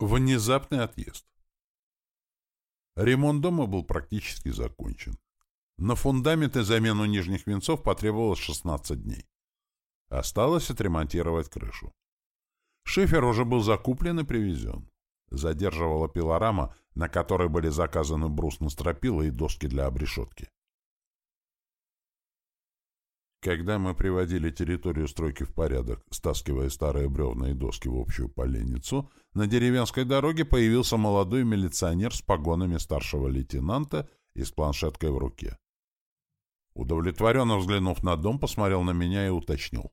Внезапный отъезд. Ремонт дома был практически закончен. На фундамент и замену нижних венцов потребовалось 16 дней. Осталось отремонтировать крышу. Шифер уже был закуплен и привезен. Задерживала пилорама, на которой были заказаны брус на стропила и доски для обрешетки. Когда мы приводили территорию стройки в порядок, стаскивая старые бревна и доски в общую поленницу, на деревенской дороге появился молодой милиционер с погонами старшего лейтенанта и с планшеткой в руке. Удовлетворенно взглянув на дом, посмотрел на меня и уточнил.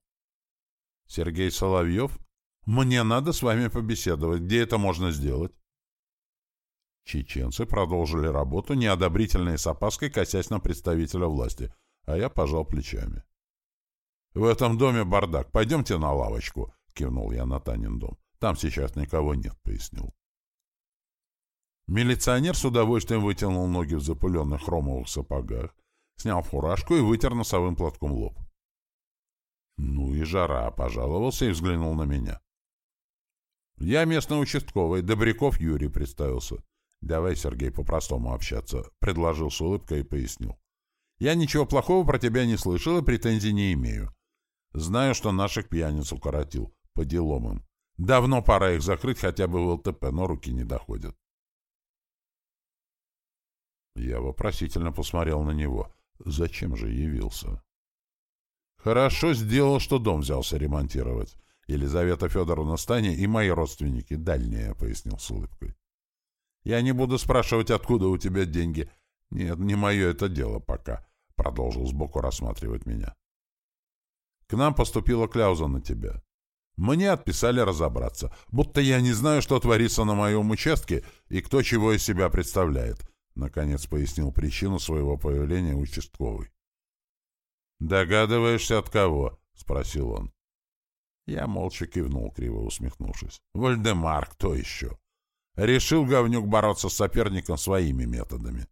«Сергей Соловьев? Мне надо с вами побеседовать. Где это можно сделать?» Чеченцы продолжили работу, неодобрительно и с опаской косясь на представителя власти, а я пожал плечами. «В этом доме бардак. Пойдемте на лавочку», — кивнул я на Танин дом. «Там сейчас никого нет», — пояснил. Милиционер с удовольствием вытянул ноги в запыленных хромовых сапогах, снял фуражку и вытер носовым платком лоб. «Ну и жара!» — пожаловался и взглянул на меня. «Я местный участковый, Добряков Юрий представился. Давай, Сергей, по-простому общаться», — предложил с улыбкой и пояснил. «Я ничего плохого про тебя не слышал и претензий не имею. Знаю, что наших пьяниц укоротил. По делам им. Давно пора их закрыть хотя бы в ЛТП, но руки не доходят. Я вопросительно посмотрел на него. Зачем же явился? Хорошо сделал, что дом взялся ремонтировать. Елизавета Федоровна Стане и мои родственники дальние, пояснил с улыбкой. Я не буду спрашивать, откуда у тебя деньги. Нет, не мое это дело пока, продолжил сбоку рассматривать меня. К нам поступила кляуза на тебя. Мне отписали разобраться, будто я не знаю, что творится на моем участке и кто чего из себя представляет, — наконец пояснил причину своего появления участковый. — Догадываешься, от кого? — спросил он. Я молча кивнул, криво усмехнувшись. — Вальдемар, кто еще? Решил говнюк бороться с соперником своими методами.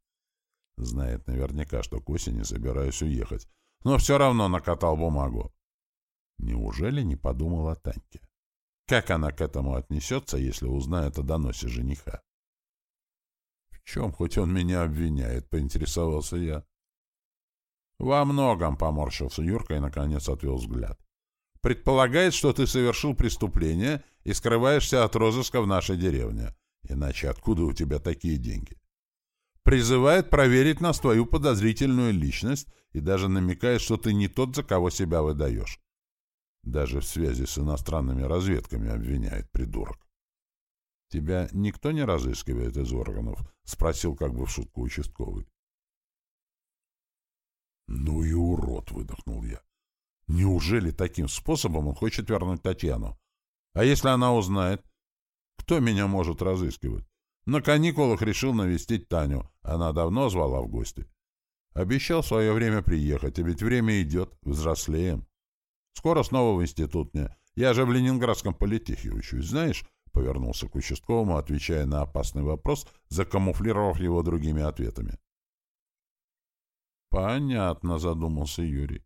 Знает наверняка, что к осени собираюсь уехать, но все равно накатал бумагу. Неужели не подумал о Таньке? Как она к этому отнесется, если узнает о доносе жениха? — В чем хоть он меня обвиняет? — поинтересовался я. — Во многом, — поморщился Юрка и, наконец, отвел взгляд. — Предполагает, что ты совершил преступление и скрываешься от розыска в нашей деревне. Иначе откуда у тебя такие деньги? Призывает проверить нас твою подозрительную личность и даже намекает, что ты не тот, за кого себя выдаешь. Даже в связи с иностранными разведками обвиняет придурок. — Тебя никто не разыскивает из органов? — спросил как бы в шутку участковый. — Ну и урод! — выдохнул я. — Неужели таким способом он хочет вернуть Татьяну? А если она узнает? Кто меня может разыскивать? На каникулах решил навестить Таню. Она давно звала в гости. Обещал в свое время приехать, а ведь время идет, взрослеем. Скоро снова в институт мне. Я же в Ленинградском политехе учусь, знаешь?» Повернулся к участковому, отвечая на опасный вопрос, закамуфлировав его другими ответами. «Понятно», — задумался Юрий.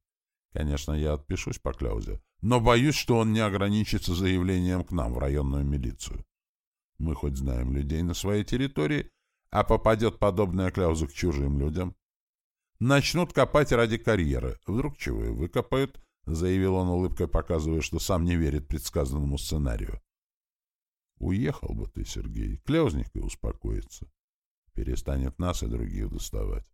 «Конечно, я отпишусь по кляузе, но боюсь, что он не ограничится заявлением к нам в районную милицию. Мы хоть знаем людей на своей территории, а попадет подобная кляуза к чужим людям. Начнут копать ради карьеры. Вдруг чего и выкопают, — заявил он улыбкой, показывая, что сам не верит предсказанному сценарию. «Уехал бы ты, Сергей, кляузник и успокоится. Перестанет нас и других доставать.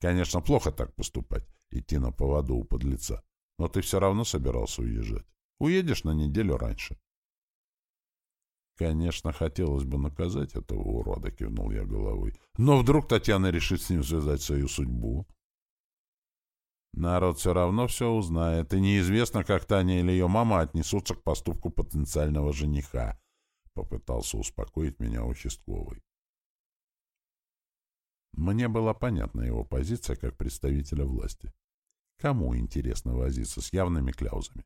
Конечно, плохо так поступать, идти на поводу у подлеца, но ты все равно собирался уезжать. Уедешь на неделю раньше». «Конечно, хотелось бы наказать этого урода», — кивнул я головой. «Но вдруг Татьяна решит с ним связать свою судьбу?» Народ все равно все узнает, и неизвестно, как Таня или ее мама отнесутся к поступку потенциального жениха, — попытался успокоить меня участковый. Мне была понятна его позиция как представителя власти. Кому интересно возиться с явными кляузами?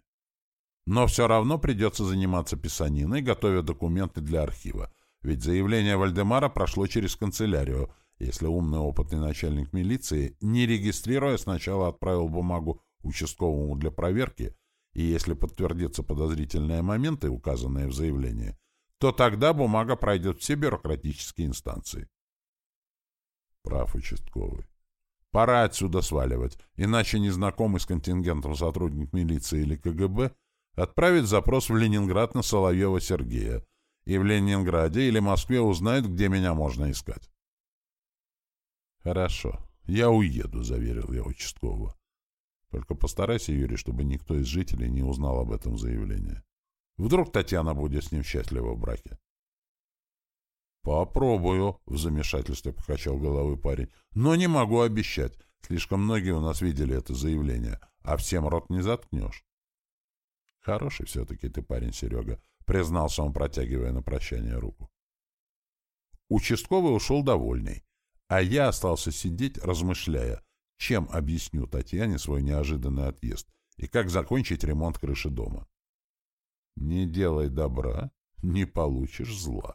Но все равно придется заниматься писаниной, готовя документы для архива, ведь заявление Вальдемара прошло через канцелярию — если умный опытный начальник милиции, не регистрируя, сначала отправил бумагу участковому для проверки, и если подтвердятся подозрительные моменты, указанные в заявлении, то тогда бумага пройдет все бюрократические инстанции. Прав участковый. Пора отсюда сваливать, иначе незнакомый с контингентом сотрудник милиции или КГБ отправит запрос в Ленинград на Соловьева Сергея, и в Ленинграде или Москве узнают, где меня можно искать. «Хорошо, я уеду», — заверил я участкового. «Только постарайся, Юрий, чтобы никто из жителей не узнал об этом заявлении. Вдруг Татьяна будет с ним счастлива в браке?» «Попробую», — в замешательстве покачал головой парень. «Но не могу обещать. Слишком многие у нас видели это заявление, а всем рот не заткнешь». «Хороший все-таки ты парень, Серега», — признался он, протягивая на прощание руку. Участковый ушел довольный, а я остался сидеть, размышляя, чем объясню Татьяне свой неожиданный отъезд и как закончить ремонт крыши дома. «Не делай добра, не получишь зла».